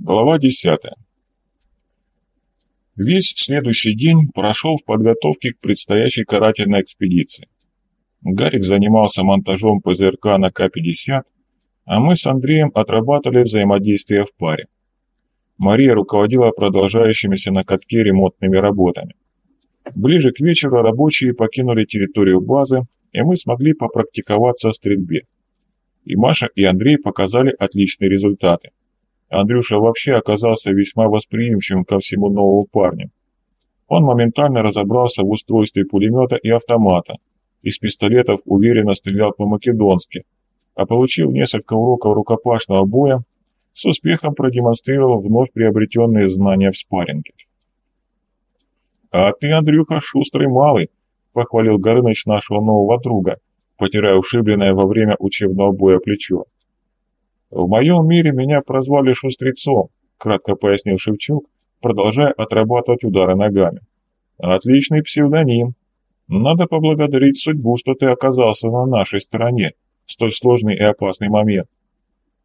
Глава 10. Весь следующий день прошел в подготовке к предстоящей карательной экспедиции. Гарик занимался монтажом ПЗРК на К-50, а мы с Андреем отрабатывали взаимодействие в паре. Мария руководила продолжающимися на катке ремонтными работами. Ближе к вечеру рабочие покинули территорию базы, и мы смогли попрактиковаться в стрельбе. И Маша, и Андрей показали отличные результаты. Андрюша вообще оказался весьма восприимчивым ко всему новому парню. Он моментально разобрался в устройстве пулемета и автомата, из пистолетов уверенно стрелял по-македонски, а получил несколько уроков рукопашного боя, с успехом продемонстрировал вновь приобретенные знания в спарринге. «А ты, Андрюха, шустрый малый», — похвалил Горыныч нашего нового друга, потирая ушибленное во время учебного боя плечо. «В моем мире меня прозвали Шустрецом», — кратко пояснил Шевчук, продолжая отрабатывать удары ногами. «Отличный псевдоним. Надо поблагодарить судьбу, что ты оказался на нашей стороне в столь сложный и опасный момент.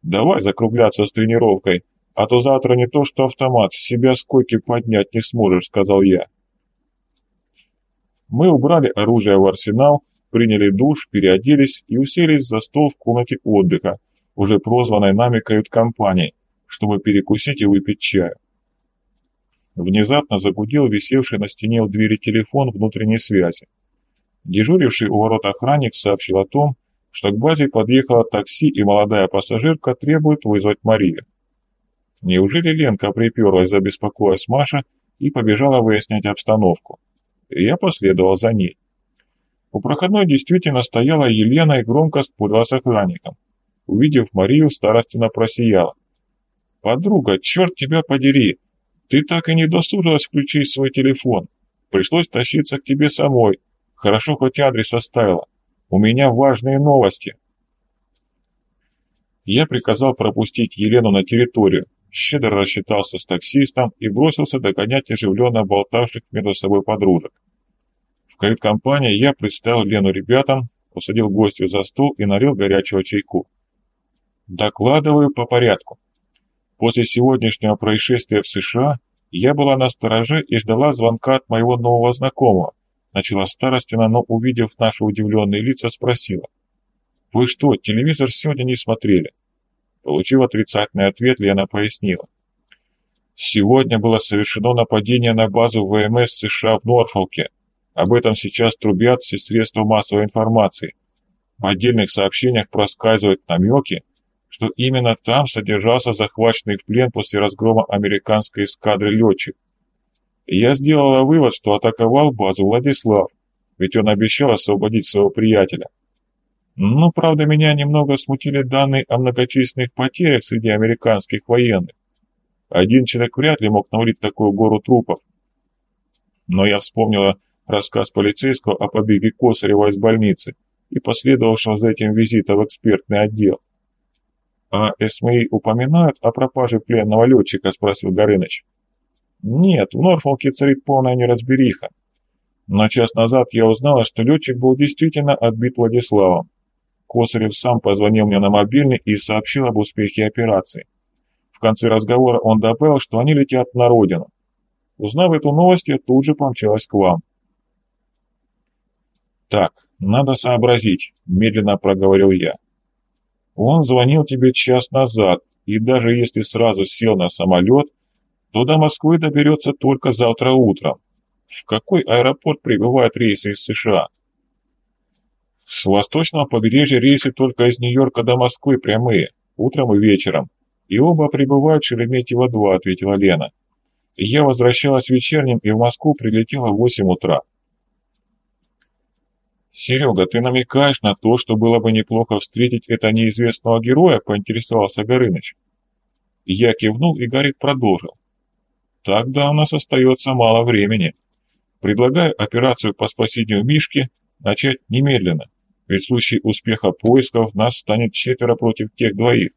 Давай закругляться с тренировкой, а то завтра не то что автомат, с себя с койки поднять не сможешь», — сказал я. Мы убрали оружие в арсенал, приняли душ, переоделись и уселись за стол в комнате отдыха, уже прозванной нами кают-компанией, чтобы перекусить и выпить чаю. Внезапно загудел висевший на стене у двери телефон внутренней связи. Дежуривший у ворот охранник сообщил о том, что к базе подъехало такси и молодая пассажирка требует вызвать Марию. Неужели Ленка приперлась, забеспокоилась Маша и побежала выяснять обстановку? Я последовал за ней. У проходной действительно стояла Елена и громко спорила с охранником. Увидев Марию, старостина просияла. «Подруга, черт тебя подери! Ты так и не досужилась включить свой телефон. Пришлось тащиться к тебе самой. Хорошо, хоть адрес оставила. У меня важные новости». Я приказал пропустить Елену на территорию, щедро рассчитался с таксистом и бросился догонять оживленно болтавших между собой подружек. В кают-компании я представил Лену ребятам, посадил гостю за стол и налил горячего чайку. Докладываю по порядку. После сегодняшнего происшествия в США я была на стороже и ждала звонка от моего нового знакомого. Начала старостина, но, увидев наши удивленные лица, спросила. «Вы что, телевизор сегодня не смотрели?» Получив отрицательный ответ, Лена пояснила. «Сегодня было совершено нападение на базу ВМС США в Норфолке. Об этом сейчас трубят все средства массовой информации. В отдельных сообщениях проскальзывают намеки, что именно там содержался захваченный в плен после разгрома американской эскадры летчик. Я сделала вывод, что атаковал базу Владислав, ведь он обещал освободить своего приятеля. Ну, правда, меня немного смутили данные о многочисленных потерях среди американских военных. Один человек вряд ли мог навалить такую гору трупов. Но я вспомнила рассказ полицейского о побеге Косарева из больницы и последовавшего за этим визита в экспертный отдел. «А СМИ упоминают о пропаже пленного летчика?» — спросил Горыныч. «Нет, в Норфолке царит полная неразбериха. Но час назад я узнала, что летчик был действительно отбит Владиславом. Косарев сам позвонил мне на мобильный и сообщил об успехе операции. В конце разговора он добавил, что они летят на родину. Узнав эту новость, я тут же помчалась к вам. «Так, надо сообразить», — медленно проговорил я. Он звонил тебе час назад, и даже если сразу сел на самолет, то до Москвы доберется только завтра утром. В какой аэропорт прибывают рейсы из США? С восточного побережья рейсы только из Нью-Йорка до Москвы прямые, утром и вечером. И оба прибывают в Шереметьево-2, ответила Лена. Я возвращалась вечерним и в Москву прилетела в 8 утра. «Серега, ты намекаешь на то, что было бы неплохо встретить это неизвестного героя?» — поинтересовался Горыныч. Я кивнул, и Гарик продолжил. «Тогда у нас остается мало времени. Предлагаю операцию по спасению Мишки начать немедленно, ведь в случае успеха поисков нас станет четверо против тех двоих».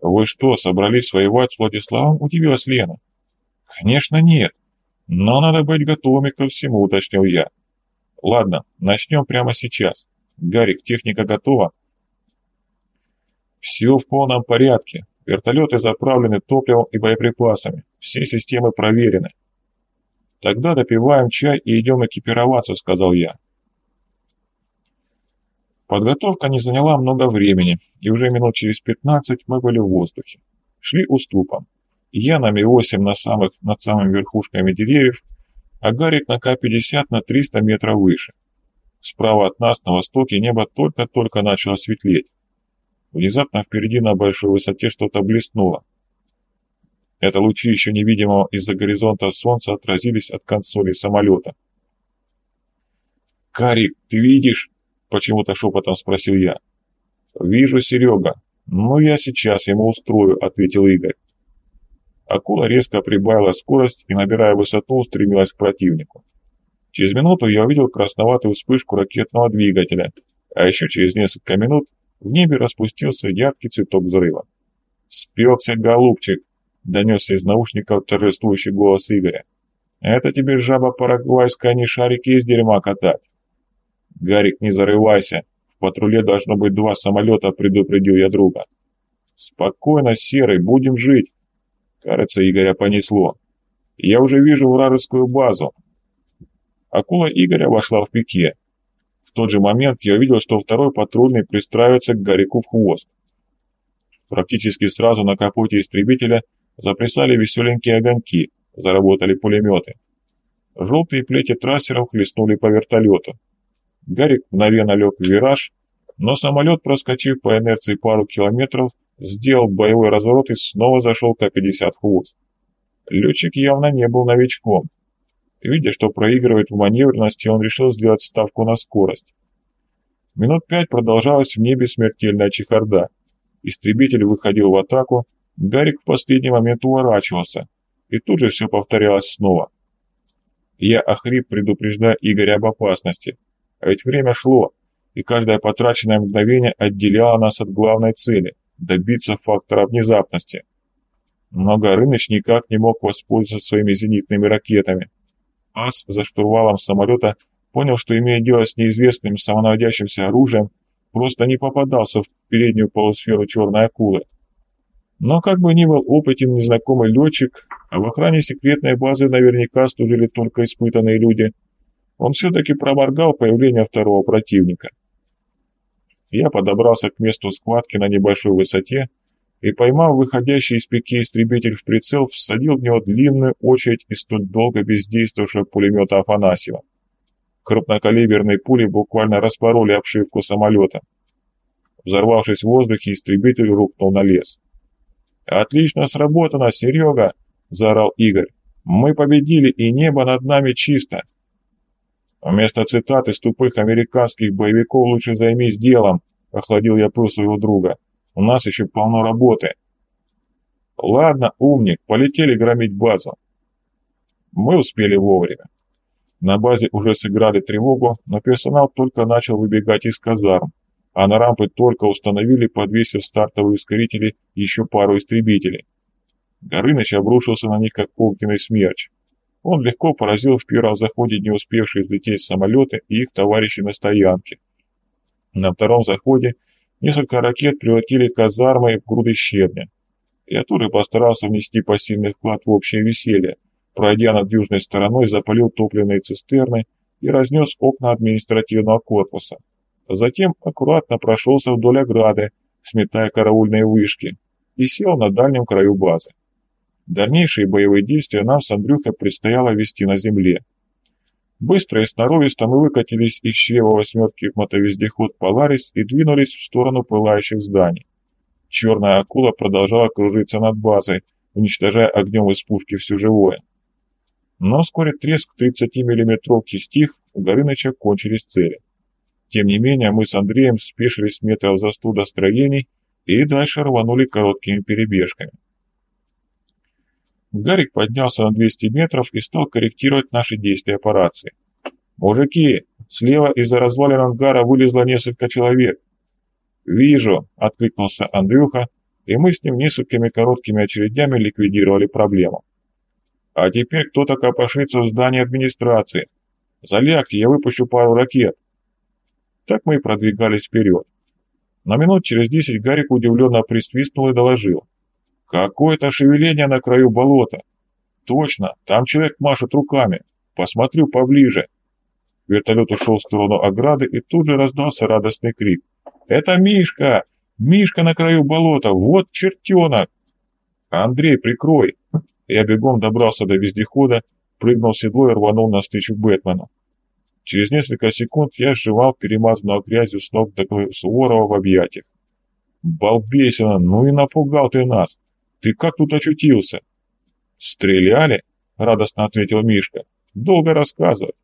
«Вы что, собрались воевать с Владиславом?» — удивилась Лена. «Конечно нет, но надо быть готовыми ко всему», — уточнил я. Ладно, начнем прямо сейчас. Гарик, техника готова? Все в полном порядке. Вертолеты заправлены топливом и боеприпасами. Все системы проверены. Тогда допиваем чай и идем экипироваться, сказал я. Подготовка не заняла много времени, и уже минут через 15 мы были в воздухе. Шли уступом. Я на Ми-8 на самых, над самыми верхушками деревьев, а Гарик на К-50 на 300 метров выше. Справа от нас на востоке небо только-только начало светлеть. Внезапно впереди на большой высоте что-то блеснуло. Это лучи еще невидимого из-за горизонта солнца отразились от консоли самолета. «Карик, ты видишь?» — почему-то шепотом спросил я. «Вижу, Серега. Ну, я сейчас ему устрою», — ответил Игорь. Акула резко прибавила скорость и, набирая высоту, устремилась к противнику. Через минуту я увидел красноватую вспышку ракетного двигателя, а еще через несколько минут в небе распустился яркий цветок взрыва. «Спекся, голубчик!» — донесся из наушников торжествующий голос Игоря. «Это тебе жаба парагвайская, не шарики из дерьма катать!» «Гарик, не зарывайся! В патруле должно быть два самолета», — предупредил я друга. «Спокойно, Серый, будем жить!» Кажется, Игоря понесло. «Я уже вижу вражескую базу!» Акула Игоря вошла в пике. В тот же момент я увидел, что второй патрульный пристраивается к Гарику в хвост. Практически сразу на капоте истребителя заплясали веселенькие огоньки, заработали пулеметы. Желтые плети трассеров хлестнули по вертолету. Гарик мгновенно лег в вираж, но самолет, проскочив по инерции пару километров, сделал боевой разворот и снова зашел К-50 в хвост. Летчик явно не был новичком. Видя, что проигрывает в маневренности, он решил сделать ставку на скорость. Минут пять продолжалась в небе смертельная чехарда. Истребитель выходил в атаку, Гарик в последний момент уворачивался, и тут же все повторялось снова. Я охрип, предупреждая Игоря об опасности. А ведь время шло, и каждое потраченное мгновение отделяло нас от главной цели – добиться фактора внезапности. Но Горыныч никак не мог воспользоваться своими зенитными ракетами. Ас за штурвалом самолета понял, что имея дело с неизвестным самонаводящимся оружием, просто не попадался в переднюю полусферу черной акулы. Но как бы ни был опытен незнакомый летчик, а в охране секретной базы наверняка служили только испытанные люди, он все-таки проморгал появление второго противника. Я подобрался к месту схватки на небольшой высоте и, поймав выходящий из пике истребитель в прицел, всадил в него длинную очередь из столь долго бездействовавшего пулемета Афанасьева. Крупнокалиберные пули буквально распороли обшивку самолета. Взорвавшись в воздухе, истребитель рухнул на лес. «Отлично сработано, Серега!» — заорал Игорь. «Мы победили, и небо над нами чисто!» «Вместо цитат из тупых американских боевиков лучше займись делом», — охладил я пыл своего друга. «У нас еще полно работы». «Ладно, умник, полетели громить базу». Мы успели вовремя. На базе уже сыграли тревогу, но персонал только начал выбегать из казарм, а на рампы только установили, подвесив стартовые ускорители, еще пару истребителей. Горыныч обрушился на них, как огненный смерч. Он легко поразил в первом заходе не успевшие взлететь самолеты и их товарищи на стоянке. На втором заходе несколько ракет превратили казармы в груды щебня. Я тоже постарался внести пассивный вклад в общее веселье, пройдя над южной стороной, запалил топливные цистерны и разнес окна административного корпуса. Затем аккуратно прошелся вдоль ограды, сметая караульные вышки, и сел на дальнем краю базы. Дальнейшие боевые действия нам с Андрюхой предстояло вести на земле. Быстро и сноровисто мы выкатились из чрева восьмерки в мотовездеход «Поларис» и двинулись в сторону пылающих зданий. Черная акула продолжала кружиться над базой, уничтожая огнем из пушки все живое. Но вскоре треск 30-миллиметровки стих, у Горыныча кончились цели. Тем не менее, мы с Андреем спешились метров за сто до строений и дальше рванули короткими перебежками. Гарик поднялся на 200 метров и стал корректировать наши действия по рации. «Мужики, слева из-за развалин ангара вылезло несколько человек». «Вижу», — откликнулся Андрюха, и мы с ним несколькими короткими очередями ликвидировали проблему. «А теперь кто-то копошится в здании администрации. Залягте, я выпущу пару ракет». Так мы и продвигались вперед. На минут через десять Гарик удивленно присвистнул и доложил. Какое-то шевеление на краю болота. Точно, там человек машет руками. Посмотрю поближе. Вертолет ушел в сторону ограды, и тут же раздался радостный крик. «Это Мишка! Мишка на краю болота! Вот чертенок!» «Андрей, прикрой!» Я бегом добрался до вездехода, прыгнул в седло и рванул навстречу Бэтмену. Через несколько секунд я сживал перемазанную грязью с ног до Суворова в объятиях. «Балбесина, ну и напугал ты нас! Ты как тут очутился?» «Стреляли?» — радостно ответил Мишка. «Долго рассказывать.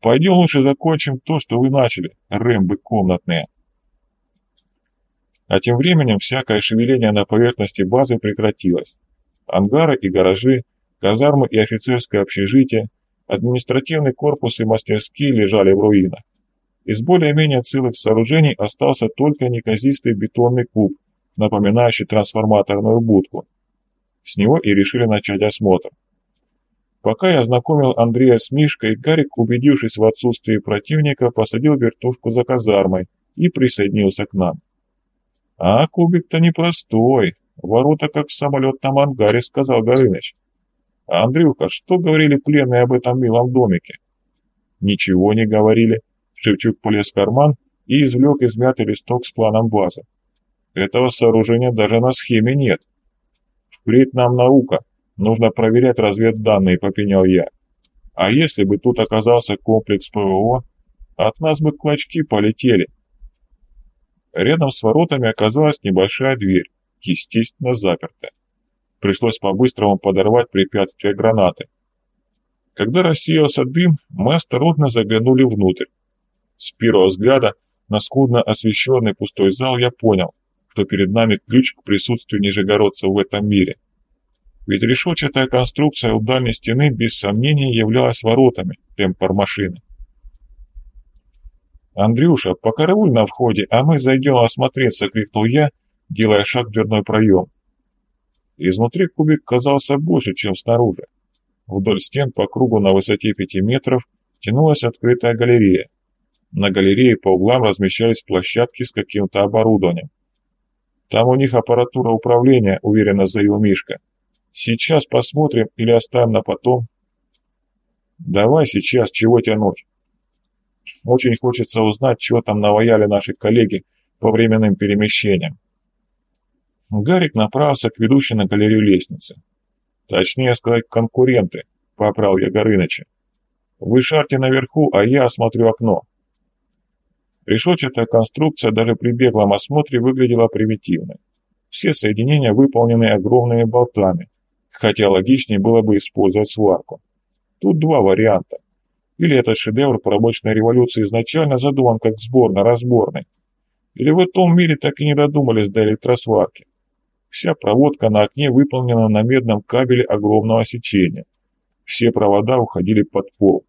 Пойдем лучше закончим то, что вы начали, рэмбы комнатные». А тем временем всякое шевеление на поверхности базы прекратилось. Ангары и гаражи, казармы и офицерское общежитие, административный корпус и мастерские лежали в руинах. Из более-менее целых сооружений остался только неказистый бетонный куб, напоминающий трансформаторную будку. С него и решили начать осмотр. Пока я знакомил Андрея с Мишкой, Гарик, убедившись в отсутствии противника, посадил вертушку за казармой и присоединился к нам. «А кубик-то непростой, ворота как в самолетном ангаре», — сказал Горыныч. «Андрюха, что говорили пленные об этом милом домике?» «Ничего не говорили». Шевчук полез в карман и извлек измятый листок с планом базы. «Этого сооружения даже на схеме нет. Впредь нам наука, нужно проверять разведданные», — попенял я. «А если бы тут оказался комплекс ПВО, от нас бы клочки полетели». Рядом с воротами оказалась небольшая дверь, естественно, запертая. Пришлось по-быстрому подорвать препятствие гранаты. Когда рассеялся дым, мы осторожно заглянули внутрь. С первого взгляда на скудно освещенный пустой зал я понял, что перед нами ключ к присутствию нижегородцев в этом мире. Ведь решетчатая конструкция у дальней стены без сомнения являлась воротами темпор машины. «Андрюша, покарауль на входе, а мы зайдем осмотреться!» — крикнул я, делая шаг в дверной проем. Изнутри кубик казался больше, чем снаружи. Вдоль стен по кругу на высоте пяти метров тянулась открытая галерея. На галерее по углам размещались площадки с каким-то оборудованием. «Там у них аппаратура управления», — уверенно заявил Мишка. «Сейчас посмотрим или оставим на потом?» «Давай сейчас, чего тянуть?» Очень хочется узнать, чего там наваяли наши коллеги по временным перемещениям. Гарик направился к ведущей на галерею лестницы. Точнее сказать, конкуренты, поправил я Горыныча. Вы шарьте наверху, а я осмотрю окно. Решетчатая конструкция даже при беглом осмотре выглядела примитивной. Все соединения выполнены огромными болтами, хотя логичнее было бы использовать сварку. Тут два варианта. Или этот шедевр промышленной революции изначально задуман как сборно-разборный, или в этом мире так и не додумались до электросварки. Вся проводка на окне выполнена на медном кабеле огромного сечения. Все провода уходили под пол.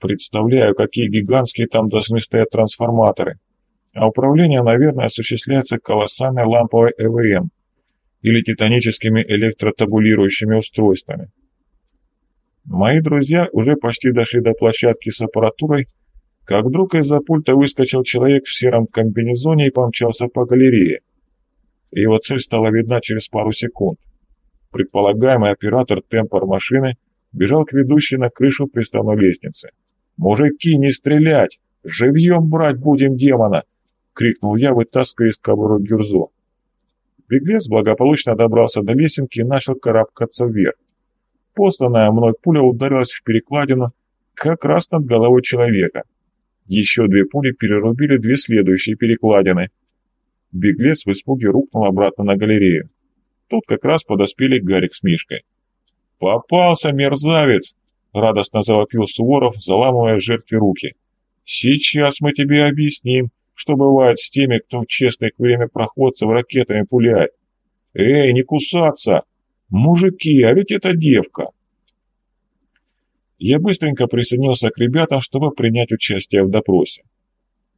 Представляю, какие гигантские там должны стоять трансформаторы. А управление, наверное, осуществляется колоссальной ламповой ЭВМ или титаническими электротабулирующими устройствами. Мои друзья уже почти дошли до площадки с аппаратурой, как вдруг из-за пульта выскочил человек в сером комбинезоне и помчался по галерее. Его цель стала видна через пару секунд. Предполагаемый оператор темпор машины бежал к ведущей на крышу приставной лестницы. «Мужики, не стрелять! Живьем брать будем демона!» — крикнул я, вытаскивая из кобуры гюрзо. Беглец благополучно добрался до лесенки и начал карабкаться вверх. Посланная мной пуля ударилась в перекладину как раз над головой человека. Еще две пули перерубили две следующие перекладины. Беглец в испуге рухнул обратно на галерею. Тут как раз подоспели Гарик с Мишкой. «Попался, мерзавец!» — радостно завопил Суворов, заламывая жертве руки. «Сейчас мы тебе объясним, что бывает с теми, кто в честных время проходцев ракетами пуляет. Эй, не кусаться! Мужики, а ведь это девка!» Я быстренько присоединился к ребятам, чтобы принять участие в допросе.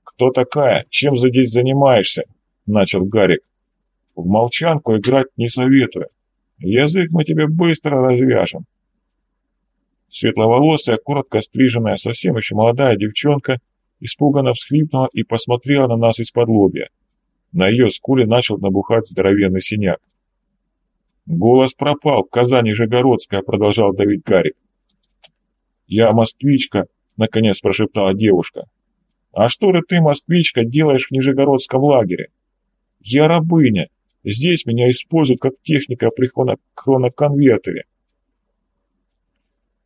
«Кто такая? Чем здесь занимаешься?» — начал Гарик. «В молчанку играть не советую. Язык мы тебе быстро развяжем». Светловолосая, коротко стриженная, совсем еще молодая девчонка испуганно всхлипнула и посмотрела на нас из-под лобья. На ее скуле начал набухать здоровенный синяк. Голос пропал, Казань Нижегородская, продолжал давить Гарик. Я москвичка, наконец прошептала девушка. А что же ты, москвичка, делаешь в Нижегородском лагере? Я рабыня. Здесь меня используют как техника при хроноконвертере.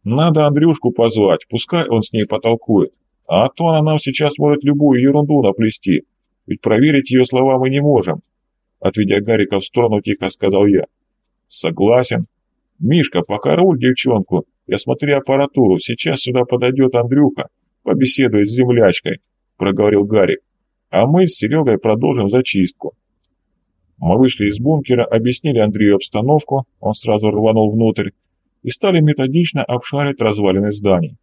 Надо Андрюшку позвать, пускай он с ней потолкует. А то она нам сейчас может любую ерунду наплести, ведь проверить ее слова мы не можем. Отведя Гарика в сторону, тихо сказал я. Согласен. Мишка, пока руль девчонку и осмотри аппаратуру. Сейчас сюда подойдет Андрюха, побеседует с землячкой, проговорил Гарик. А мы с Серегой продолжим зачистку. Мы вышли из бункера, объяснили Андрею обстановку, он сразу рванул внутрь, и стали методично обшарить развалины зданий.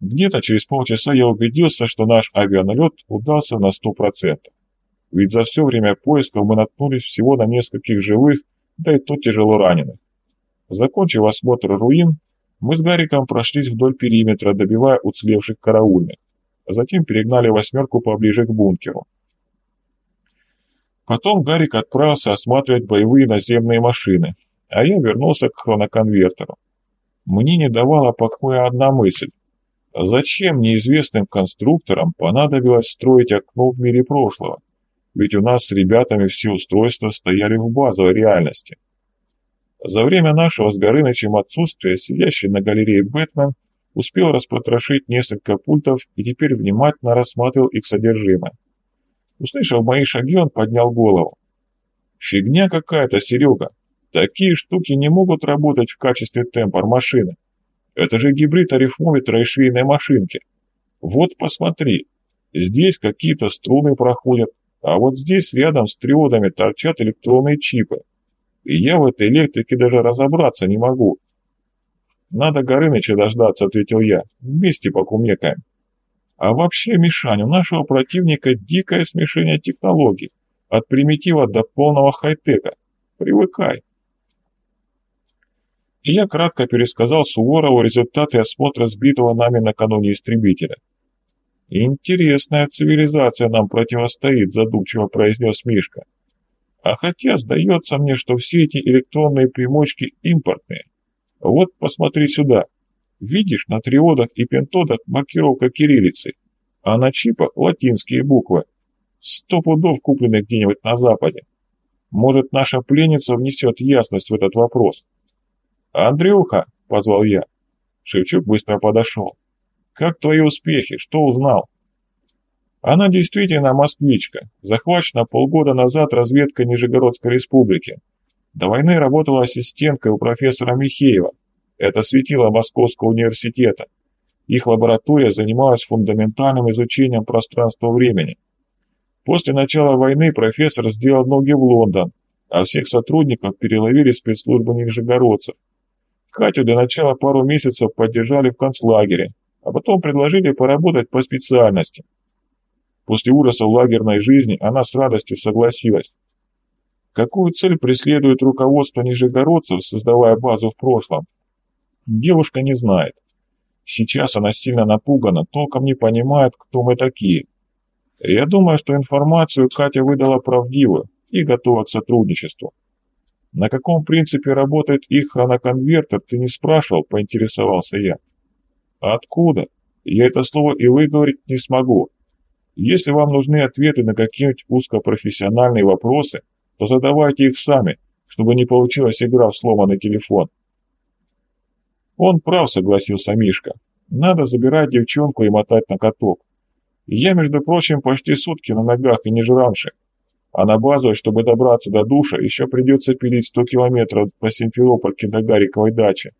Где-то через полчаса я убедился, что наш авианалет удался на сто процентов. Ведь за все время поисков мы наткнулись всего на нескольких живых, да и то тяжело раненых. Закончив осмотр руин, мы с Гариком прошлись вдоль периметра, добивая уцелевших караульных. Затем перегнали восьмерку поближе к бункеру. Потом Гарик отправился осматривать боевые наземные машины, а я вернулся к хроноконвертеру. Мне не давала покоя одна мысль. Зачем неизвестным конструкторам понадобилось строить окно в мире прошлого? Ведь у нас с ребятами все устройства стояли в базовой реальности. За время нашего с Горынычем отсутствия сидящий на галерее Бэтмен успел распотрошить несколько пультов и теперь внимательно рассматривал их содержимое. Услышав мои шаги, он поднял голову. «Фигня какая-то, Серега. Такие штуки не могут работать в качестве темпор машины. Это же гибрид арифмометра и швейной машинки. Вот посмотри, здесь какие-то струны проходят, а вот здесь рядом с триодами торчат электронные чипы. И я в этой электрике даже разобраться не могу. Надо Горыныча дождаться, ответил я. Вместе покумекаем. А вообще, Мишань, у нашего противника дикое смешение технологий. От примитива до полного хай-тека. Привыкай. И я кратко пересказал Суворову результаты осмотра сбитого нами накануне истребителя. «Интересная цивилизация нам противостоит», — задумчиво произнес Мишка. «А хотя сдается мне, что все эти электронные примочки импортные. Вот посмотри сюда. Видишь, на триодах и пентодах маркировка кириллицы, а на чипах латинские буквы. Сто пудов куплены где-нибудь на Западе. Может, наша пленница внесет ясность в этот вопрос?» «Андрюха!» — позвал я. Шевчук быстро подошел. Как твои успехи? Что узнал? Она действительно москвичка. Захвачена полгода назад разведкой Нижегородской республики. До войны работала ассистенткой у профессора Михеева. Это светило Московского университета. Их лаборатория занималась фундаментальным изучением пространства-времени. После начала войны профессор сделал ноги в Лондон, а всех сотрудников переловили спецслужбы нижегородцев. Катю для начала пару месяцев поддержали в концлагере, а потом предложили поработать по специальности. После ужаса лагерной жизни она с радостью согласилась. Какую цель преследует руководство нижегородцев, создавая базу в прошлом? Девушка не знает. Сейчас она сильно напугана, толком не понимает, кто мы такие. Я думаю, что информацию Катя выдала правдивую и готова к сотрудничеству. На каком принципе работает их хроноконвертер, ты не спрашивал, поинтересовался я. Откуда? Я это слово и выговорить не смогу. Если вам нужны ответы на какие-нибудь узкопрофессиональные вопросы, то задавайте их сами, чтобы не получилась игра в сломанный телефон. Он прав, согласился Мишка. Надо забирать девчонку и мотать на каток. я, между прочим, почти сутки на ногах и не жрамши. А на базу, чтобы добраться до душа, еще придется пилить 100 километров по Симферопольке до Гариковой дачи.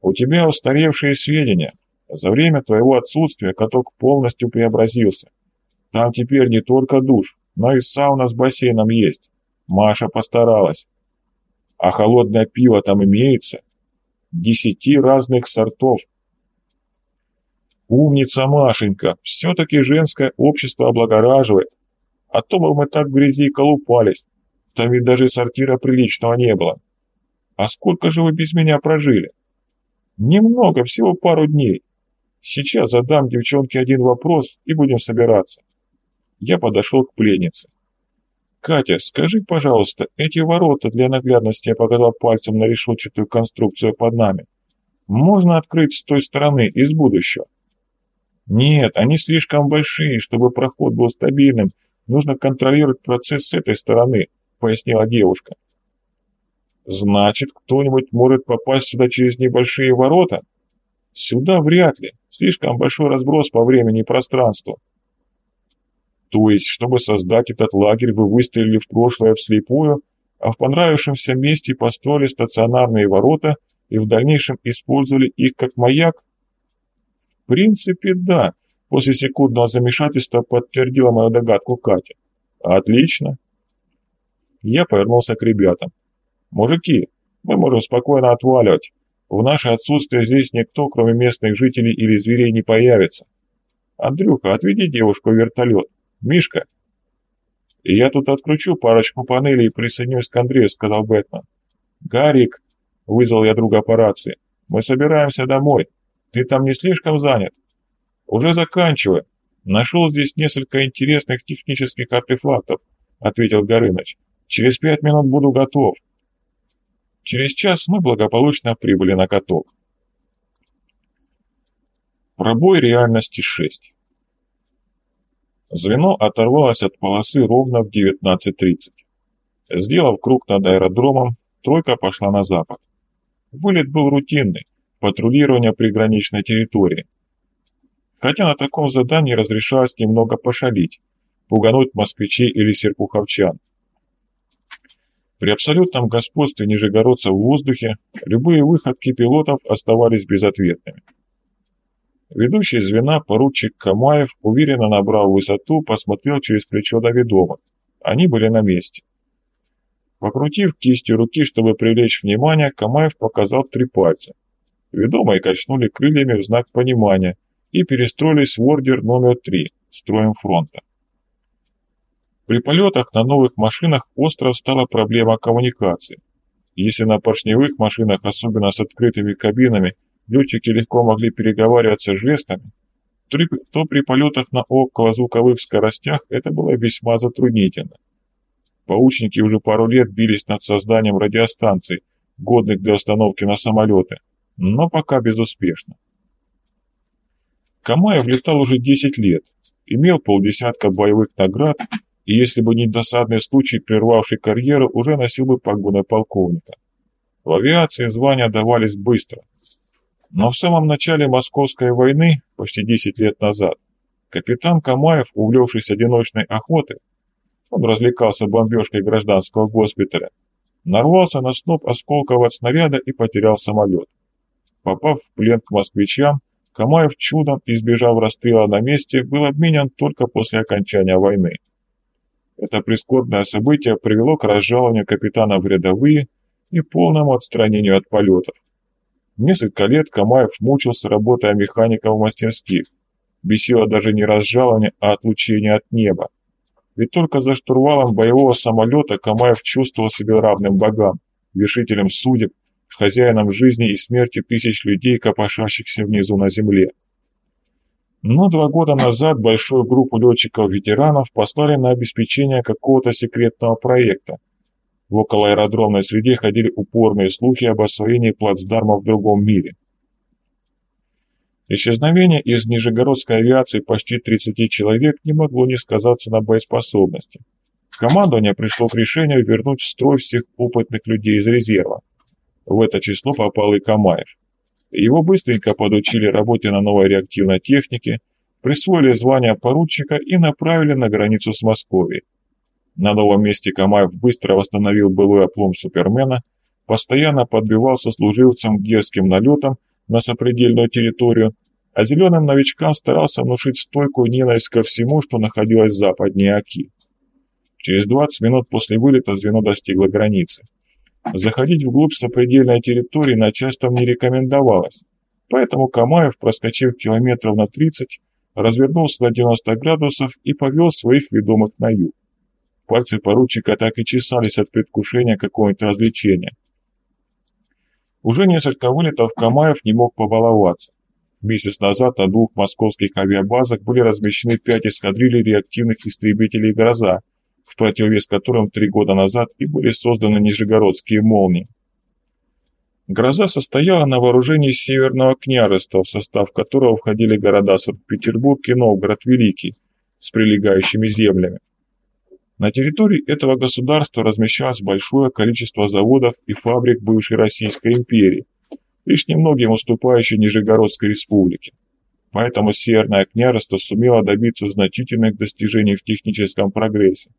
У тебя устаревшие сведения. За время твоего отсутствия каток полностью преобразился. Там теперь не только душ, но и сауна с бассейном есть. Маша постаралась. А холодное пиво там имеется. Десяти разных сортов. Умница Машенька, все-таки женское общество облагораживает. А то бы мы так в грязи колупались. Там ведь даже сортира приличного не было. А сколько же вы без меня прожили? Немного, всего пару дней. Сейчас задам девчонке один вопрос и будем собираться. Я подошел к пленнице. «Катя, скажи, пожалуйста, эти ворота для наглядности я показал пальцем на решетчатую конструкцию под нами. Можно открыть с той стороны, из будущего?» «Нет, они слишком большие, чтобы проход был стабильным. Нужно контролировать процесс с этой стороны», — пояснила девушка. «Значит, кто-нибудь может попасть сюда через небольшие ворота?» «Сюда вряд ли. Слишком большой разброс по времени и пространству». «То есть, чтобы создать этот лагерь, вы выстрелили в прошлое вслепую, а в понравившемся месте построили стационарные ворота и в дальнейшем использовали их как маяк?» «В принципе, да», — после секундного замешательства подтвердила мою догадку Катя. «Отлично». Я повернулся к ребятам. «Мужики, мы можем спокойно отваливать. В наше отсутствие здесь никто, кроме местных жителей или зверей, не появится. Андрюха, отведи девушку в вертолет. Мишка!» «И я тут откручу парочку панелей и присоединюсь к Андрею», — сказал Бэтмен. «Гарик!» — вызвал я друга по рации. «Мы собираемся домой. Ты там не слишком занят?» «Уже заканчиваю. Нашел здесь несколько интересных технических артефактов», — ответил Горыныч. «Через пять минут буду готов». Через час мы благополучно прибыли на каток. Пробой реальности 6. Звено оторвалось от полосы ровно в 19.30. Сделав круг над аэродромом, тройка пошла на запад. Вылет был рутинный, патрулирование приграничной территории. Хотя на таком задании разрешалось немного пошалить, пугануть москвичей или серпуховчан. При абсолютном господстве нижегородцев в воздухе любые выходки пилотов оставались безответными. Ведущий звена поручик Камаев, уверенно набрал высоту, посмотрел через плечо до ведомых. Они были на месте. Покрутив кистью руки, чтобы привлечь внимание, Камаев показал три пальца. Ведомые качнули крыльями в знак понимания и перестроились в ордер номер три, строем фронта. При полетах на новых машинах остро стала проблема коммуникации. Если на поршневых машинах, особенно с открытыми кабинами, летчики легко могли переговариваться жестами, то при полетах на околозвуковых скоростях это было весьма затруднительно. Паучники уже пару лет бились над созданием радиостанций, годных для установки на самолеты, но пока безуспешно. Камаев летал уже 10 лет, имел полдесятка боевых наград и если бы не досадный случай, прервавший карьеру, уже носил бы погоны полковника. В авиации звания давались быстро. Но в самом начале Московской войны, почти 10 лет назад, капитан Камаев, увлекшись одиночной охотой, он развлекался бомбежкой гражданского госпиталя, нарвался на сноп осколков от снаряда и потерял самолет. Попав в плен к москвичам, Камаев чудом, избежав расстрела на месте, был обменен только после окончания войны. Это прискорбное событие привело к разжалованию капитана в рядовые и полному отстранению от полетов. Несколько лет Камаев мучился, работая механиком в мастерских. Бесило даже не разжалование, а отлучение от неба. Ведь только за штурвалом боевого самолета Камаев чувствовал себя равным богам, вершителем судеб, хозяином жизни и смерти тысяч людей, копошащихся внизу на земле. Но два года назад большую группу летчиков-ветеранов послали на обеспечение какого-то секретного проекта. В околоаэродромной среде ходили упорные слухи об освоении плацдарма в другом мире. Исчезновение из нижегородской авиации почти 30 человек не могло не сказаться на боеспособности. Командование пришло к решению вернуть в строй всех опытных людей из резерва. В это число попал и Камаев. Его быстренько подучили работе на новой реактивной технике, присвоили звание поручика и направили на границу с Московией. На новом месте Камаев быстро восстановил былой оплом Супермена, постоянно подбивался служивцам дерзким налетом на сопредельную территорию, а зеленым новичкам старался внушить стойкую ненависть ко всему, что находилось западнее Оки. Через 20 минут после вылета звено достигло границы. Заходить вглубь сопредельной территории начальством не рекомендовалось, поэтому Камаев, проскочив километров на 30, развернулся на 90 градусов и повел своих ведомых на юг. Пальцы поручика так и чесались от предвкушения какого-нибудь развлечения. Уже несколько вылетов Камаев не мог побаловаться. Месяц назад на двух московских авиабазах были размещены пять эскадрилей реактивных истребителей «Гроза», в противовес которым три года назад и были созданы нижегородские молнии. Гроза состояла на вооружении Северного княжества, в состав которого входили города Санкт-Петербург и Новгород Великий с прилегающими землями. На территории этого государства размещалось большое количество заводов и фабрик бывшей Российской империи, лишь немногим уступающей Нижегородской республике. Поэтому Северное княжество сумело добиться значительных достижений в техническом прогрессе.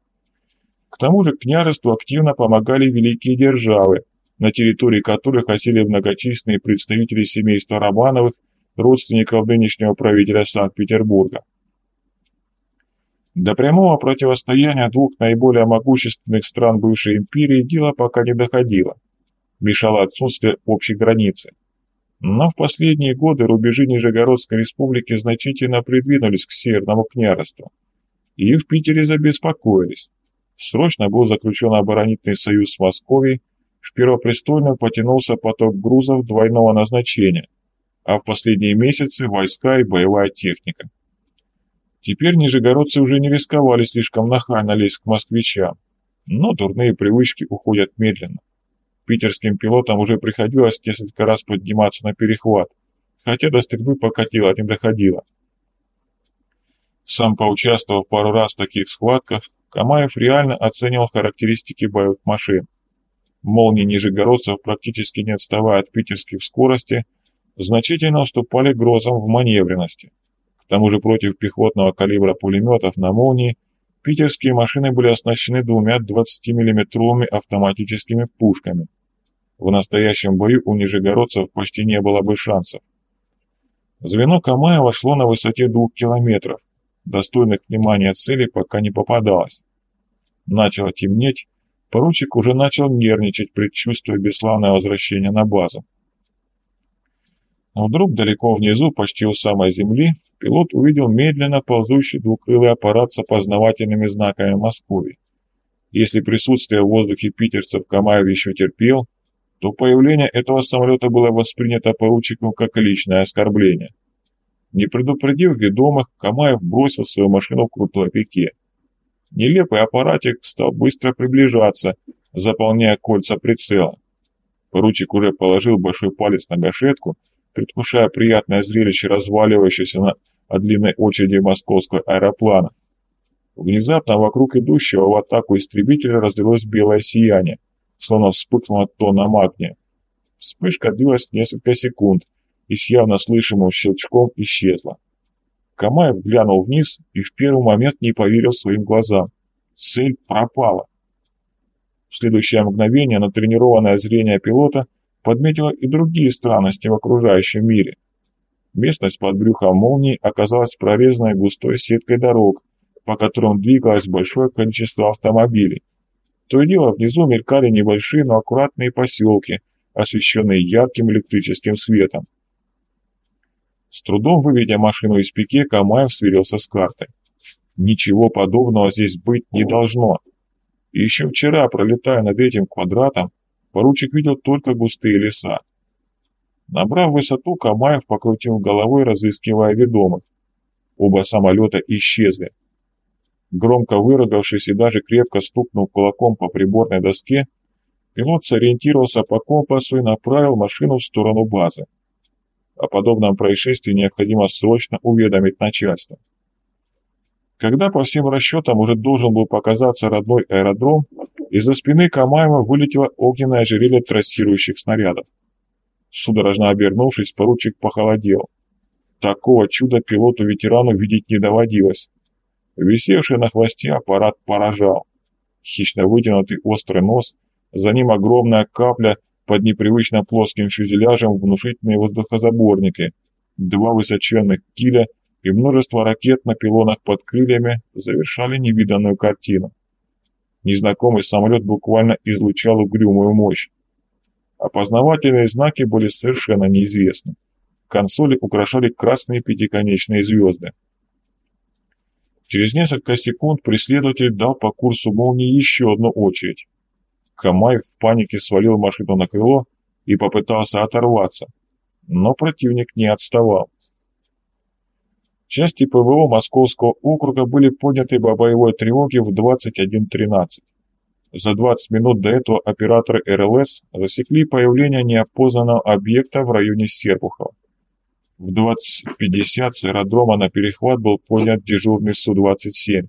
К тому же княжеству активно помогали великие державы, на территории которых осели многочисленные представители семейства Романовых, родственников нынешнего правителя Санкт-Петербурга. До прямого противостояния двух наиболее могущественных стран бывшей империи дело пока не доходило. Мешало отсутствие общей границы. Но в последние годы рубежи Нижегородской республики значительно придвинулись к Северному княжеству. И в Питере забеспокоились. Срочно был заключен оборонительный союз с Московией, в Первопрестольную потянулся поток грузов двойного назначения, а в последние месяцы войска и боевая техника. Теперь нижегородцы уже не рисковали слишком нахально лезть к москвичам, но дурные привычки уходят медленно. Питерским пилотам уже приходилось несколько раз подниматься на перехват, хотя до стрельбы пока дело не доходило. Сам поучаствовав пару раз в таких схватках, Камаев реально оценивал характеристики боевых машин. Молнии нижегородцев, практически не отставая от питерских в скорости, значительно уступали грозам в маневренности. К тому же против пехотного калибра пулеметов на «Молнии» питерские машины были оснащены двумя 20-миллиметровыми автоматическими пушками. В настоящем бою у нижегородцев почти не было бы шансов. Звено Камаева шло на высоте двух километров. Достойных внимания цели пока не попадалось. Начало темнеть, поручик уже начал нервничать, предчувствуя бесславное возвращение на базу. Но вдруг далеко внизу, почти у самой земли, пилот увидел медленно ползущий двукрылый аппарат с опознавательными знаками Москвы. Если присутствие в воздухе питерцев Камаев еще терпел, то появление этого самолета было воспринято поручиком как личное оскорбление. Не предупредив ведомых, Камаев бросил свою машину в крутой пике. Нелепый аппаратик стал быстро приближаться, заполняя кольца прицела. Поручик уже положил большой палец на гашетку предвкушая приятное зрелище разваливающегося на, длинной очереди московского аэроплана. Внезапно вокруг идущего в атаку истребителя разлилось белое сияние, словно вспыхнула тонна магния. Вспышка длилась несколько секунд и с явно слышимым щелчком исчезла. Камаев глянул вниз и в первый момент не поверил своим глазам. Цель пропала. В следующее мгновение натренированное зрение пилота подметила и другие странности в окружающем мире. Местность под брюхом молнии оказалась прорезанной густой сеткой дорог, по которым двигалось большое количество автомобилей. То и дело внизу мелькали небольшие, но аккуратные поселки, освещенные ярким электрическим светом. С трудом выведя машину из пике, Камаев сверился с картой. Ничего подобного здесь быть не должно. И еще вчера, пролетая над этим квадратом, поручик видел только густые леса. Набрав высоту, Камаев покрутил головой, разыскивая ведомых. Оба самолета исчезли. Громко выругавшись и даже крепко стукнув кулаком по приборной доске, пилот сориентировался по компасу и направил машину в сторону базы. О подобном происшествии необходимо срочно уведомить начальство. Когда по всем расчетам уже должен был показаться родной аэродром, из-за спины Камаева вылетело огненное ожерелье трассирующих снарядов. Судорожно обернувшись, поручик похолодел. Такого чуда пилоту-ветерану видеть не доводилось. Висевший на хвосте аппарат поражал. Хищно вытянутый острый нос, за ним огромная капля под непривычно плоским фюзеляжем внушительные воздухозаборники, два высоченных киля и множество ракет на пилонах под крыльями завершали невиданную картину. Незнакомый самолет буквально излучал угрюмую мощь. Опознавательные знаки были совершенно неизвестны. Консоли украшали красные пятиконечные звезды. Через несколько секунд преследователь дал по курсу молнии еще одну очередь. Камай в панике свалил машину на крыло и попытался оторваться, но противник не отставал. Части ПВО Московского округа были подняты по боевой тревоге в 21.13. За 20 минут до этого операторы РЛС засекли появление неопознанного объекта в районе Серпухова. В 20.50 с аэродрома на перехват был поднят дежурный Су-27.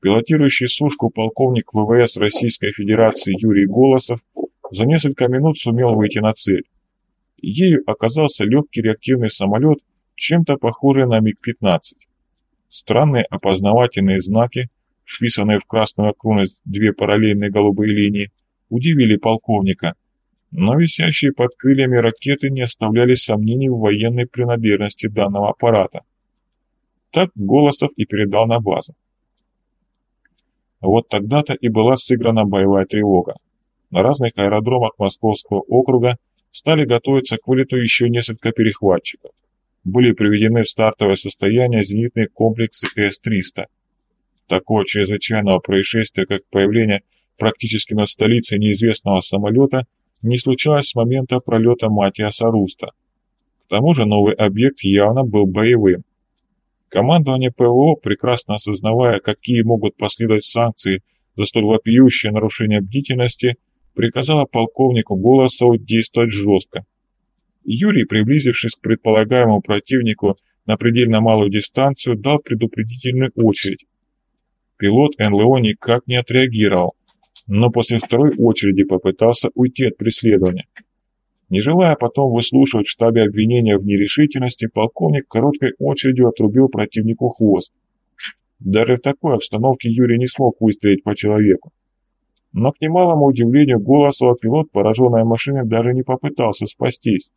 Пилотирующий сушку полковник ВВС Российской Федерации Юрий Голосов за несколько минут сумел выйти на цель. Ею оказался легкий реактивный самолет, чем-то похожий на МиГ-15. Странные опознавательные знаки, вписанные в красную крону две параллельные голубые линии, удивили полковника – но висящие под крыльями ракеты не оставляли сомнений в военной принадлежности данного аппарата. Так Голосов и передал на базу. Вот тогда-то и была сыграна боевая тревога. На разных аэродромах Московского округа стали готовиться к вылету еще несколько перехватчиков. Были приведены в стартовое состояние зенитные комплексы С-300. Такого чрезвычайного происшествия, как появление практически на столице неизвестного самолета – не случалось с момента пролета Матиаса Руста. К тому же новый объект явно был боевым. Командование ПВО, прекрасно осознавая, какие могут последовать санкции за столь вопиющее нарушение бдительности, приказало полковнику Голосову действовать жестко. Юрий, приблизившись к предполагаемому противнику на предельно малую дистанцию, дал предупредительную очередь. Пилот НЛО никак не отреагировал, но после второй очереди попытался уйти от преследования. Не желая потом выслушивать в штабе обвинения в нерешительности, полковник короткой очередью отрубил противнику хвост. Даже в такой обстановке Юрий не смог выстрелить по человеку. Но к немалому удивлению Голосова пилот пораженной машины даже не попытался спастись.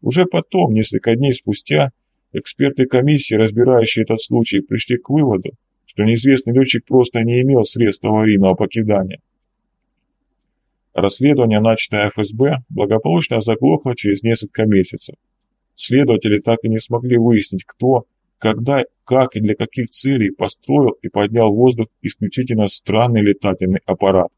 Уже потом, несколько дней спустя, эксперты комиссии, разбирающие этот случай, пришли к выводу, что неизвестный летчик просто не имел средств аварийного покидания. Расследование, начатое ФСБ, благополучно заглохло через несколько месяцев. Следователи так и не смогли выяснить, кто, когда, как и для каких целей построил и поднял в воздух исключительно странный летательный аппарат.